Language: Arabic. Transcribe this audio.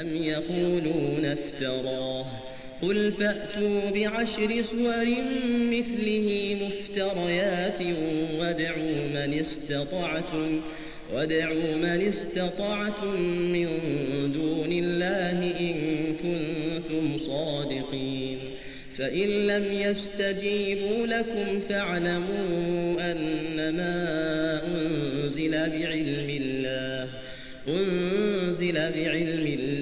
أم يقولون افتراه؟ قل فأتوا بعشر سور مثله مفتريات وادعوا من استطعتم وادعوا من استطعتم من دون الله إن كنتم صادقين. فإن لم يستجيبوا لكم فاعلموا أنما أنزل بعلم الله أنزل بعلم الله